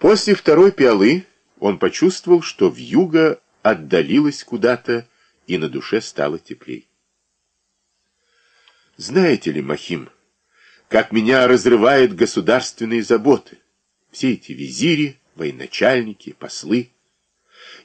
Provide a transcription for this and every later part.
После второй пиалы он почувствовал, что вьюга отдалилась куда-то, и на душе стало теплей. Знаете ли, Махим, как меня разрывает государственные заботы, все эти визири, военачальники, послы.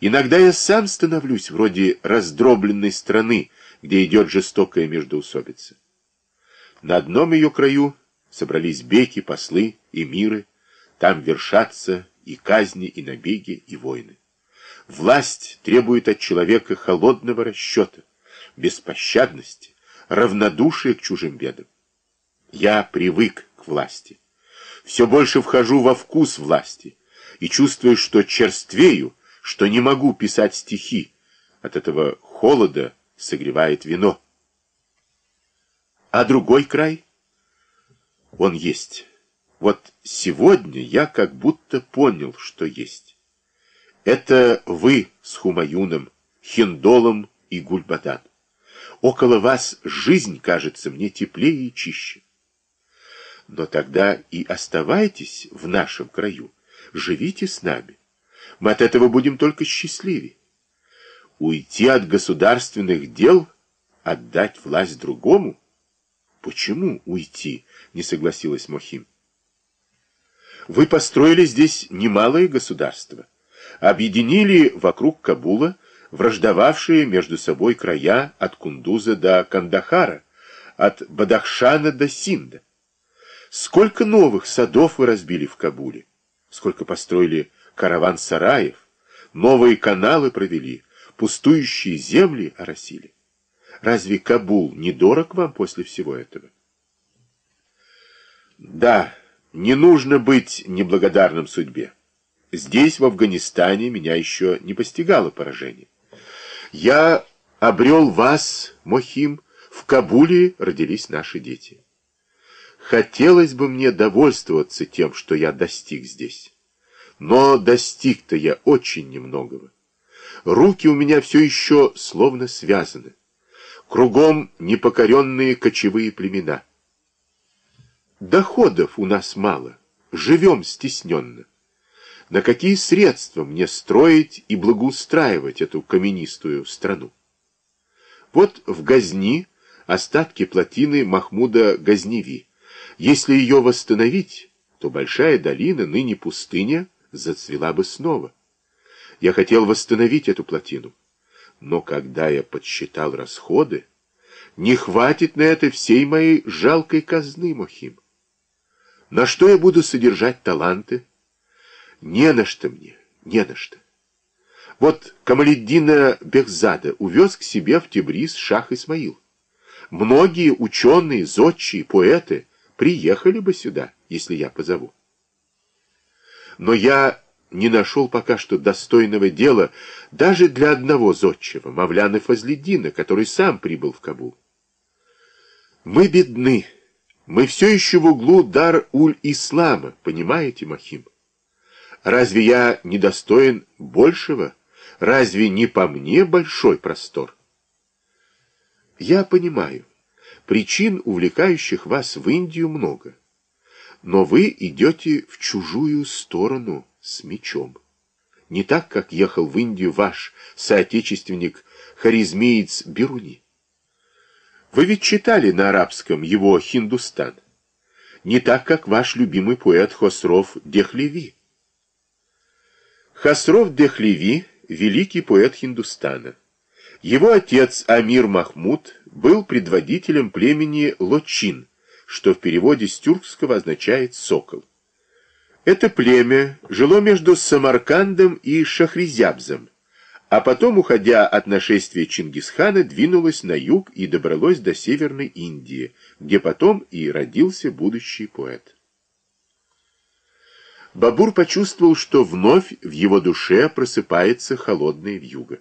Иногда я сам становлюсь вроде раздробленной страны, где идет жестокая междоусобица. На одном ее краю собрались беки, послы, и миры, там вершатся и казни, и набеги, и войны. Власть требует от человека холодного расчета, беспощадности, равнодушия к чужим бедам. Я привык к власти. Все больше вхожу во вкус власти и чувствую, что черствею, что не могу писать стихи. От этого холода согревает вино. А другой край? Он есть. Вот сегодня я как будто понял, что есть. Это вы с Хумаюном, Хиндолом и Гульбадан. Около вас жизнь кажется мне теплее и чище. Но тогда и оставайтесь в нашем краю, живите с нами. Мы от этого будем только счастливее. Уйти от государственных дел, отдать власть другому? Почему уйти? Не согласилась Мохим. Вы построили здесь немалое государство, объединили вокруг Кабула враждовавшие между собой края от Кундуза до Кандахара, от Бадахшана до Синда. Сколько новых садов вы разбили в Кабуле, сколько построили караван-сараев, новые каналы провели, пустующие земли оросили. Разве Кабул не дорог вам после всего этого? Да, не нужно быть неблагодарным судьбе. Здесь, в Афганистане, меня еще не постигало поражение. Я обрел вас, Мохим, в Кабуле родились наши дети. Хотелось бы мне довольствоваться тем, что я достиг здесь. Но достиг-то я очень немногого. Руки у меня все еще словно связаны. Кругом непокоренные кочевые племена. Доходов у нас мало, живем стесненно. На какие средства мне строить и благоустраивать эту каменистую страну? Вот в Газни остатки плотины Махмуда Газневи. Если ее восстановить, то большая долина, ныне пустыня, зацвела бы снова. Я хотел восстановить эту плотину, но когда я подсчитал расходы, не хватит на это всей моей жалкой казны, Мохим. На что я буду содержать таланты? Не на что мне, не на что. Вот Камаледдина Бехзада увез к себе в Тебриз Шах Исмаил. Многие ученые, зодчие, поэты приехали бы сюда, если я позову. Но я не нашел пока что достойного дела даже для одного зодчего, Мавляна Фазледдина, который сам прибыл в Кабул. Мы бедны. Мы все еще в углу дар-уль-ислама, понимаете, Махим? Разве я недостоин большего? Разве не по мне большой простор? Я понимаю, причин, увлекающих вас в Индию, много. Но вы идете в чужую сторону с мечом. Не так, как ехал в Индию ваш соотечественник харизмеец Беруни. Вы ведь читали на арабском его «Хиндустан». Не так, как ваш любимый поэт Хосров Дехлеви. Хосров Дехлеви – великий поэт Хиндустана. Его отец Амир Махмуд был предводителем племени Лочин, что в переводе с тюркского означает «сокол». Это племя жило между Самаркандом и Шахризябзом, а потом, уходя от нашествия Чингисхана, двинулась на юг и добралась до Северной Индии, где потом и родился будущий поэт. Бабур почувствовал, что вновь в его душе просыпается холодная вьюга.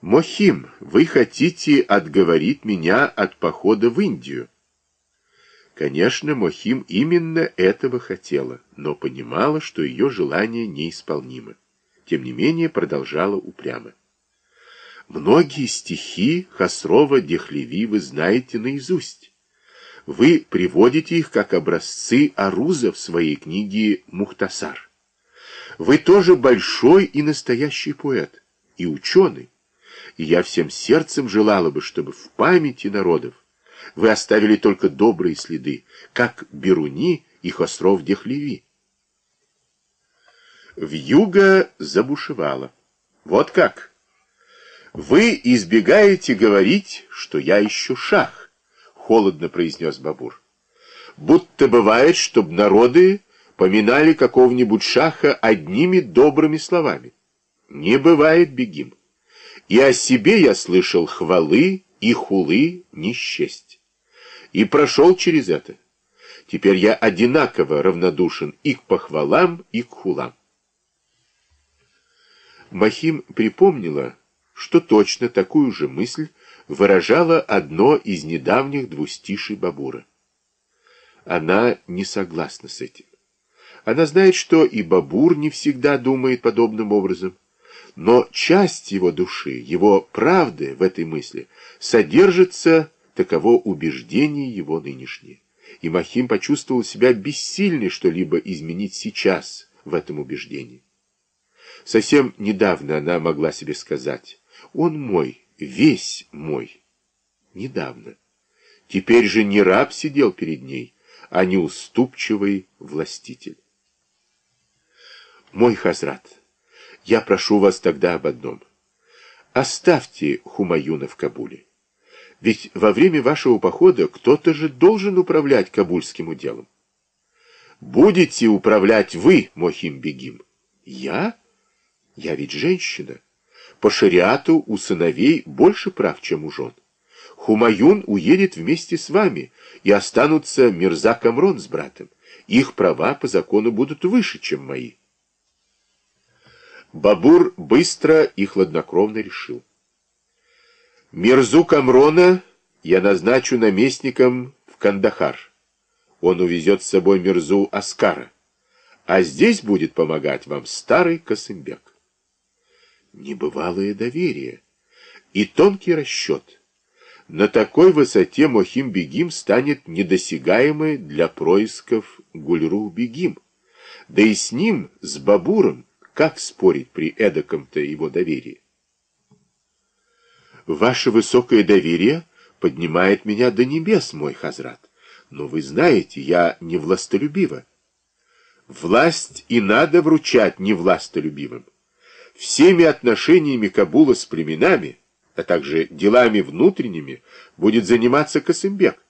«Мохим, вы хотите отговорить меня от похода в Индию?» Конечно, Мохим именно этого хотела, но понимала, что ее желание неисполнимо тем не менее продолжала упрямо. Многие стихи Хасрова Дехлеви вы знаете наизусть. Вы приводите их как образцы Аруза в своей книге «Мухтасар». Вы тоже большой и настоящий поэт, и ученый. И я всем сердцем желала бы, чтобы в памяти народов вы оставили только добрые следы, как Беруни и Хосров Дехлеви. В юго забушевало. Вот как? Вы избегаете говорить, что я еще шах, холодно произнес Бабур. Будто бывает, чтобы народы поминали какого-нибудь шаха одними добрыми словами. Не бывает, бегим. И о себе я слышал хвалы и хулы не. И прошел через это. Теперь я одинаково равнодушен и к похвалам, и к хулам. Махим припомнила, что точно такую же мысль выражало одно из недавних двустишей Бабура. Она не согласна с этим. Она знает, что и Бабур не всегда думает подобным образом, но часть его души, его правды в этой мысли содержится таково убеждение его нынешнее. И Махим почувствовал себя бессильной что-либо изменить сейчас в этом убеждении. Совсем недавно она могла себе сказать, он мой, весь мой. Недавно. Теперь же не раб сидел перед ней, а неуступчивый властитель. Мой Хазрат, я прошу вас тогда об одном. Оставьте Хумаюна в Кабуле. Ведь во время вашего похода кто-то же должен управлять кабульским уделом. Будете управлять вы, Мохим Бегим. Я? Я ведь женщина. По шариату у сыновей больше прав, чем у жен. Хумаюн уедет вместе с вами, и останутся Мирза Камрон с братом. Их права по закону будут выше, чем мои. Бабур быстро и хладнокровно решил. Мирзу Камрона я назначу наместником в Кандахар. Он увезет с собой Мирзу Аскара. А здесь будет помогать вам старый Косымбек небывалое доверие и тонкий расчет. На такой высоте Мохим-Бегим станет недосягаемой для происков Гульру-Бегим. Да и с ним, с Бабуром, как спорить при эдаком-то его доверии? Ваше высокое доверие поднимает меня до небес, мой хазрат. Но вы знаете, я не властолюбива. Власть и надо вручать невластолюбивым всеми отношениями Кабула с племенами, а также делами внутренними, будет заниматься Касымбек.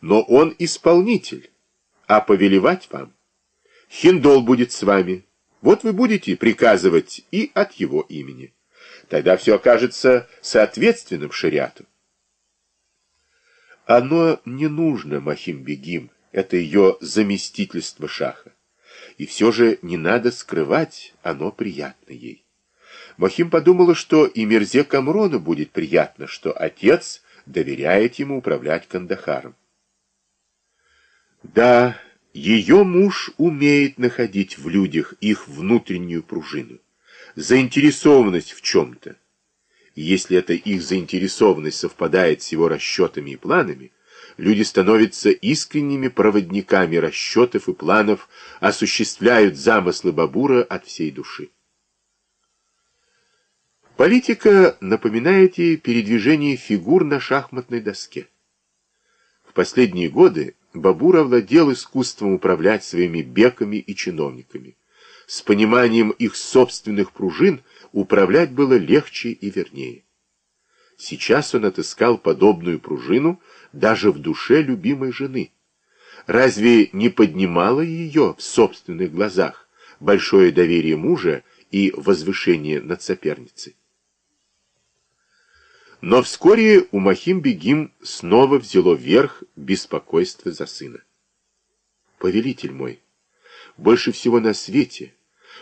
Но он исполнитель, а повелевать вам. Хиндол будет с вами. Вот вы будете приказывать и от его имени. Тогда все окажется соответственным шариату. Оно не нужно, Махим-Бегим, это ее заместительство шаха. И все же не надо скрывать, оно приятно ей. Махим подумала, что и Мерзе Камрону будет приятно, что отец доверяет ему управлять Кандахаром. Да, ее муж умеет находить в людях их внутреннюю пружину, заинтересованность в чем-то. Если эта их заинтересованность совпадает с его расчетами и планами, люди становятся искренними проводниками расчетов и планов, осуществляют замыслы Бабура от всей души. Политика напоминает ей передвижение фигур на шахматной доске. В последние годы Бабур овладел искусством управлять своими беками и чиновниками. С пониманием их собственных пружин управлять было легче и вернее. Сейчас он отыскал подобную пружину даже в душе любимой жены. Разве не поднимало ее в собственных глазах большое доверие мужа и возвышение над соперницей? Но вскоре у Махим-Бегим снова взяло верх беспокойство за сына. «Повелитель мой, больше всего на свете,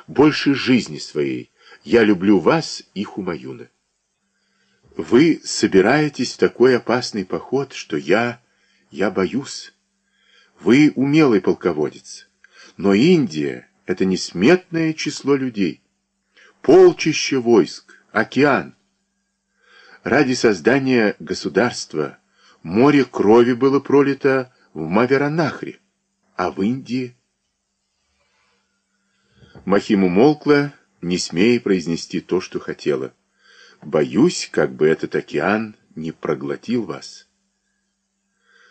больше жизни своей, я люблю вас и Хумаюна. Вы собираетесь в такой опасный поход, что я... я боюсь. Вы умелый полководец, но Индия — это несметное число людей, полчища войск, океан. Ради создания государства море крови было пролито в Маверанахре, а в Индии... Махим умолкла, не смея произнести то, что хотела. «Боюсь, как бы этот океан не проглотил вас».